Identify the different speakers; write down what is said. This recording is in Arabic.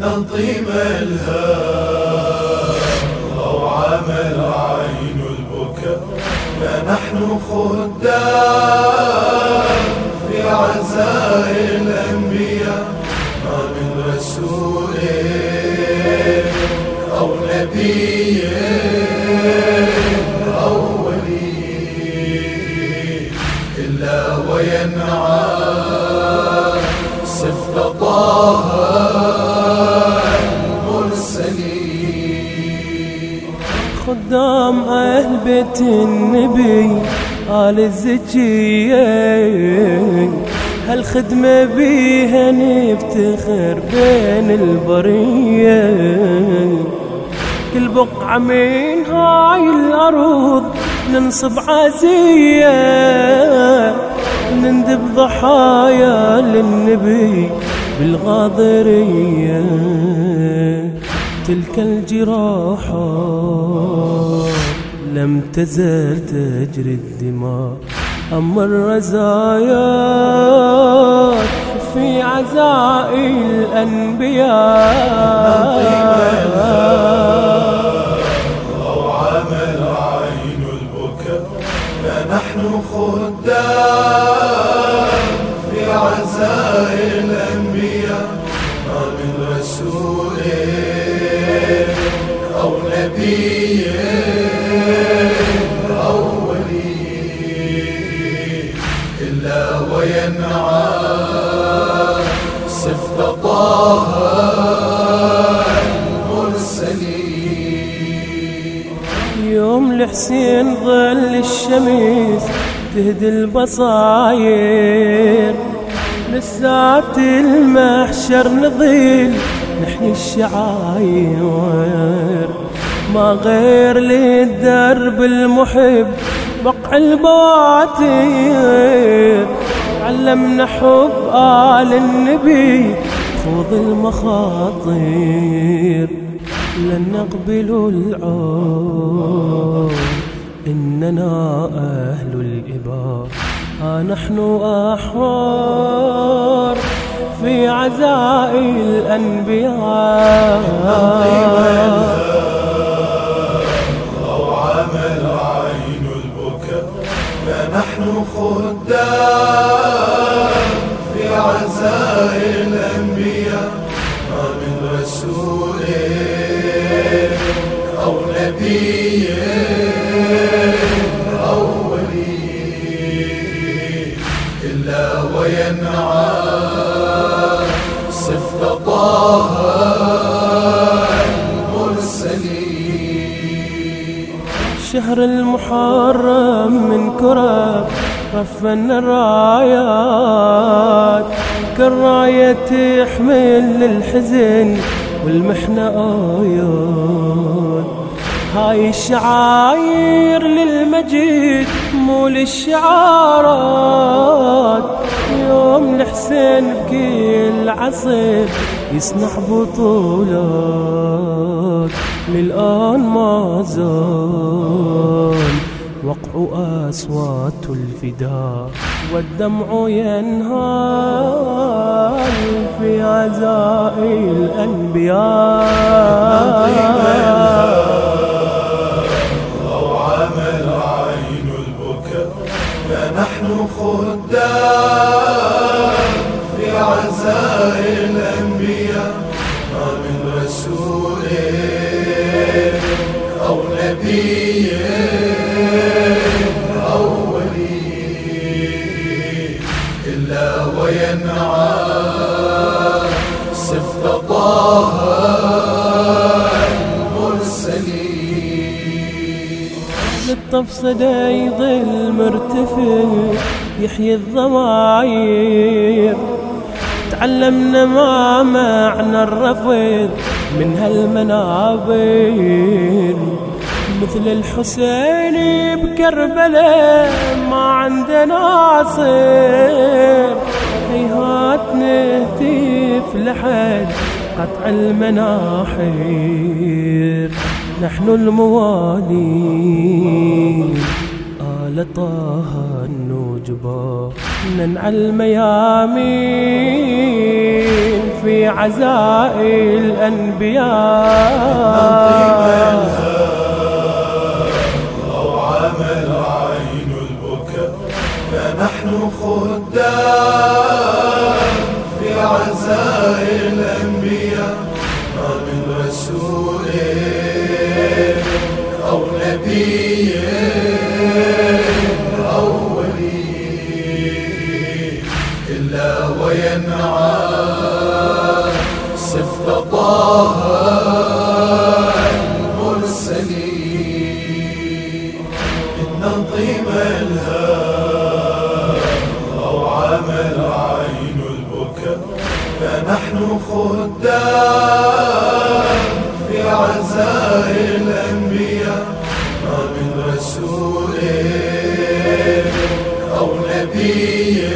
Speaker 1: ننطيم الهام عمل عين البكاء فنحن خدام في عزاء الأنبياء ما من رسول أو نبي أو ولي إلا وينعى صفت طه
Speaker 2: خدام أهل بيت النبي آل الزكية. هالخدمة بيها نفتخر بين البرية. كل بقعة من هاي الأرض ننصب عزية. نندب ضحايا للنبي بالغاضرية. تلك الجراحات لم تزل تجري الدماء. أما الرزايات في عزاء الأنبياء.
Speaker 1: أو عمل عين البكاء فنحن خدام في عزاء الأنبياء. ما من رسول أو نبي. وينعى صفت طه المرسلين.
Speaker 2: يوم الحسين ظل الشمس تهدي البصاير. لسات المحشر نظيل نحيي الشعاير. ما غير للدرب المحب بقع البواتير علمنا حب آل النبي خوض المخاطر. لن نقبل العون إننا أهل الإباء ها نحن أحرار في عزاء الأنبياء.
Speaker 1: خدام
Speaker 2: شهر المحرم من كرب رفنا الرايات كالراية تحمل للحزن والمحنة آيات. هاي الشعاير للمجيد مو للشعارات. يوم الحسين بكل عصر يصنع بطولات. للآن ما زال وقع أصوات الفداء والدمع ينهال في عزاء الأنبياء.
Speaker 1: فنحن خدام في عزاء الأنبياء ما من رسول أو نبي أو ولي إلا وينعى صفت طه
Speaker 2: للطف صدى يظل مرتفع يحيي الضماير. تعلمنا ما معنى الرفض من هالمنابر. مثل الحسين بكربلاء ما عندنا صير هيهات نهتف لحد قطع المناحير نحن الموالين آل لطه النجبة ننعى الميامين في عزاء الأنبياء.
Speaker 1: أو طه المرسلين إن طيب الهام أو عمل عين البكاء فنحن خدام في عزاء الأنبياء ما من رسول أو نبي